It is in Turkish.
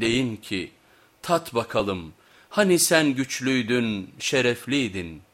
Deyin ki tat bakalım hani sen güçlüydün, şerefliydin.''